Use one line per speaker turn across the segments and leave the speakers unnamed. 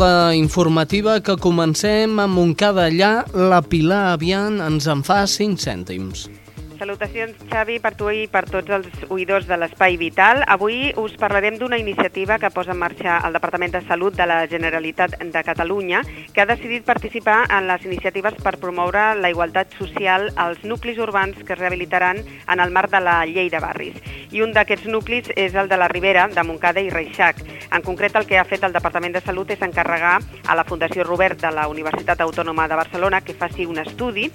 jornada informativa que comencem a Montcada allà. La Pilar Avian ens en fa 5 cèntims.
Salutacions, Xavi, per tu i per tots els oïdors de l'Espai Vital. Avui us parlarem d'una iniciativa que posa en marxa el Departament de Salut de la Generalitat de Catalunya, que ha decidit participar en les iniciatives per promoure la igualtat social als nuclis urbans que es rehabilitaran en el marc de la llei de barris. I un d'aquests nuclis és el de la Ribera, de Montcada i Reixac. En concret, el que ha fet el Departament de Salut és encarregar a la Fundació Robert de la Universitat Autònoma de Barcelona que faci un estudi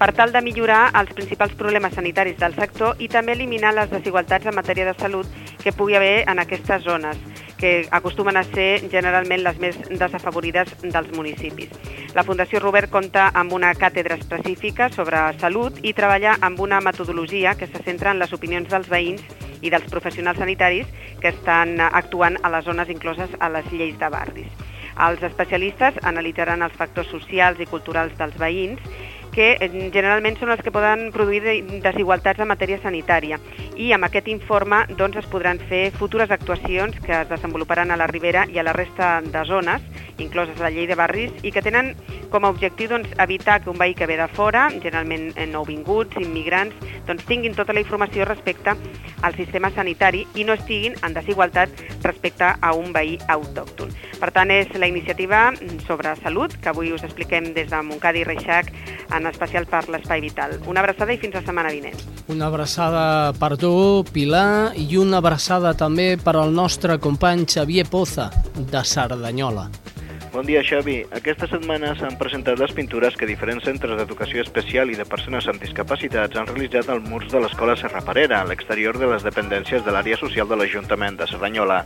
per tal de millorar els principals problemes sanitaris del sector i també eliminar les desigualtats en matèria de salut que pugui haver en aquestes zones, que acostumen a ser generalment les més desafavorides dels municipis. La Fundació Robert compta amb una càtedra específica sobre salut i treballa amb una metodologia que se centra en les opinions dels veïns i dels professionals sanitaris que estan actuant a les zones incloses a les lleis de barris. Els especialistes analitzaran els factors socials i culturals dels veïns que eh, generalment són els que poden produir desigualtats en matèria sanitària. I amb aquest informe doncs, es podran fer futures actuacions que es desenvoluparan a la Ribera i a la resta de zones, incloses la llei de barris, i que tenen com a objectiu doncs, evitar que un veí que ve de fora, generalment eh, nouvinguts, immigrants, doncs, tinguin tota la informació respecte al sistema sanitari i no estiguin en desigualtat respecte a un veí autòcton. Per tant, és la iniciativa sobre salut que avui us expliquem des de Montcada i Reixac en especial per l'Espai Vital. Una abraçada i fins la setmana vinent.
Una abraçada per tu, Pilar, i una abraçada també per al nostre company Xavier Poza, de Sardanyola.
Bon dia, Xavi. Aquesta setmana s'han presentat les pintures que diferents centres d'educació especial i de persones amb discapacitats han realitzat al murs de l'Escola Serra Parera, a l'exterior de les dependències de l'àrea social de l'Ajuntament de Cerdanyola.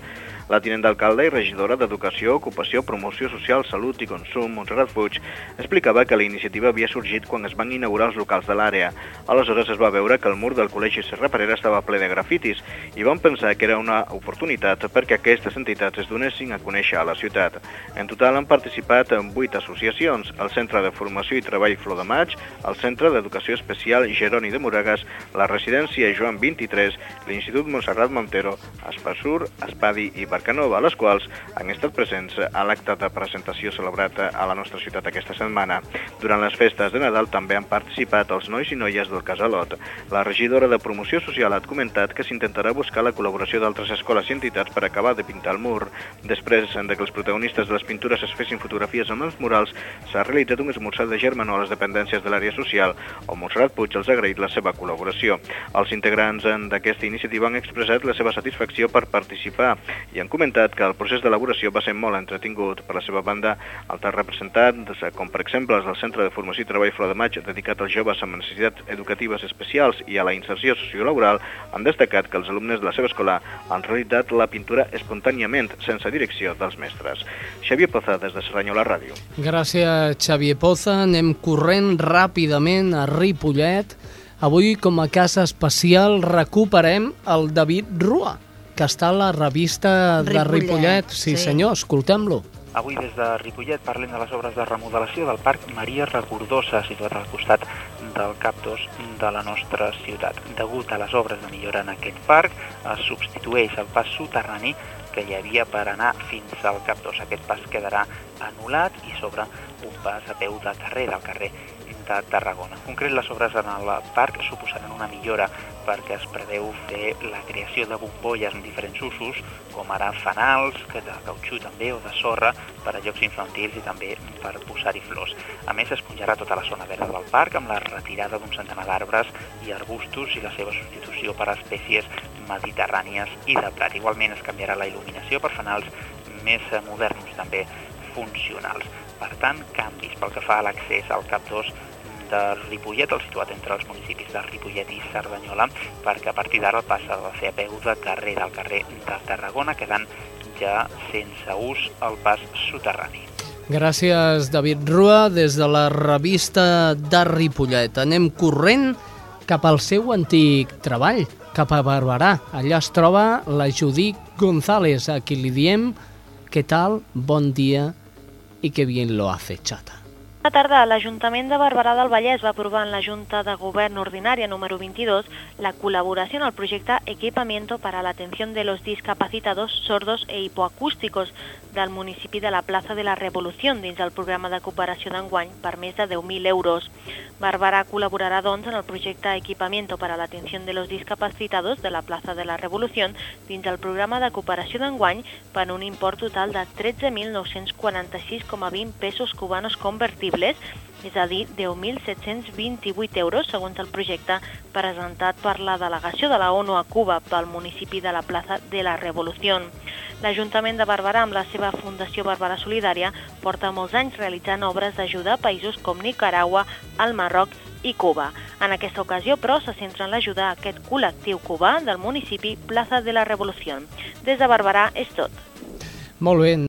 La tinent d'alcalde i regidora d'Educació, Ocupació, Promoció Social, Salut i Consum, Montserrat Puig, explicava que la iniciativa havia sorgit quan es van inaugurar els locals de l'àrea. Aleshores es va veure que el mur del Col·legi Serra Parera estava ple de grafitis i van pensar que era una oportunitat perquè aquestes entitats es donessin a conèixer a la ciutat. En total han participat en vuit associacions, el Centre de Formació i Treball Flor de Maig, el Centre d'Educació Especial Geroni de Moragas, la Residència Joan 23, l'Institut Montserrat Montero, Espassur, Espadi i Barcanova, les quals han estat presents a l'acte de presentació celebrat a la nostra ciutat aquesta setmana. Durant les festes de Nadal també han participat els nois i noies del Casalot. La regidora de Promoció Social ha comentat que s'intentarà buscar la col·laboració d'altres escoles i entitats per acabar de pintar el mur. Després de que els protagonistes de les pintures es fessin fotografies amb els murals, s'ha realitzat un esmorzar de germanor a les dependències de l'àrea social, on Montserrat Puig els ha agraït la seva col·laboració. Els integrants d'aquesta iniciativa han expressat la seva satisfacció per participar i han comentat que el procés d'elaboració va ser molt entretingut. Per la seva banda, altres representants, com per exemple els del Centre de Formació i Treball Flor de Maig, dedicat als joves amb necessitats educatives especials i a la inserció sociolaboral, han destacat que els alumnes de la seva escola han realitzat la pintura espontàniament, sense direcció dels mestres. Xavier Poza, des de Serranyola Ràdio.
Gràcies, Xavier Poza. Anem corrent ràpidament a Ripollet. Avui, com a casa especial, recuperem el David Rua que està a la revista de Ripollet. Ripollet. Sí, sí. senyor, escoltem-lo.
Avui des de Ripollet parlem de les obres de remodelació del Parc Maria Recordosa, situat al costat del Cap 2 de la nostra ciutat. Degut a les obres de millora en aquest parc, es substitueix el pas soterrani que hi havia per anar fins al Cap 2. Aquest pas quedarà anul·lat i sobre un pas a peu de carrer, del carrer de Tarragona. En concret, les obres en el parc suposaran una millora perquè es preveu fer la creació de bombolles en diferents usos, com ara fanals, de cautxú també, o de sorra, per a llocs infantils i també per posar-hi flors. A més, es punjarà tota la zona verda del parc amb la retirada d'un centenar d'arbres i arbustos i la seva substitució per espècies mediterrànies i de plat. Igualment es canviarà la il·luminació per fanals més moderns, també funcionals. Per tant, canvis pel que fa a l'accés al Cap 2 de Ripollet, el situat entre els municipis de Ripollet i Cerdanyola, perquè a partir d'ara passa a fer a peu de carrer del carrer de Tarragona, quedant ja sense ús el pas soterrani.
Gràcies, David Rua, des de la revista de Ripollet. Anem corrent cap al seu antic treball, cap a Barberà. Allà es troba la Judit González, a qui li diem què tal, bon dia i que bien lo hace, chata.
Bona tarda. L'Ajuntament de Barberà del Vallès va aprovar en la Junta de Govern Ordinària número 22 la col·laboració en el projecte Equipamiento para la atención de los discapacitados sordos e hipoacústicos del municipi de la plaça de la Revolució dins del programa de cooperació d'enguany per més de 10.000 euros. Barberà col·laborarà, doncs, en el projecte Equipamiento para la atención de los discapacitados de la plaça de la Revolució dins el programa de cooperació d'enguany per un import total de 13.946,20 pesos cubanos convertibles convertibles, és a dir, 10.728 euros, segons el projecte presentat per la delegació de la ONU a Cuba pel municipi de la plaça de la Revolució. L'Ajuntament de Barberà, amb la seva Fundació Barberà Solidària, porta molts anys realitzant obres d'ajuda a països com Nicaragua, el Marroc i Cuba. En aquesta ocasió, però, se centra en l'ajudar a aquest col·lectiu cubà del municipi Plaça de la Revolució. Des de Barberà és tot.
Molt bé.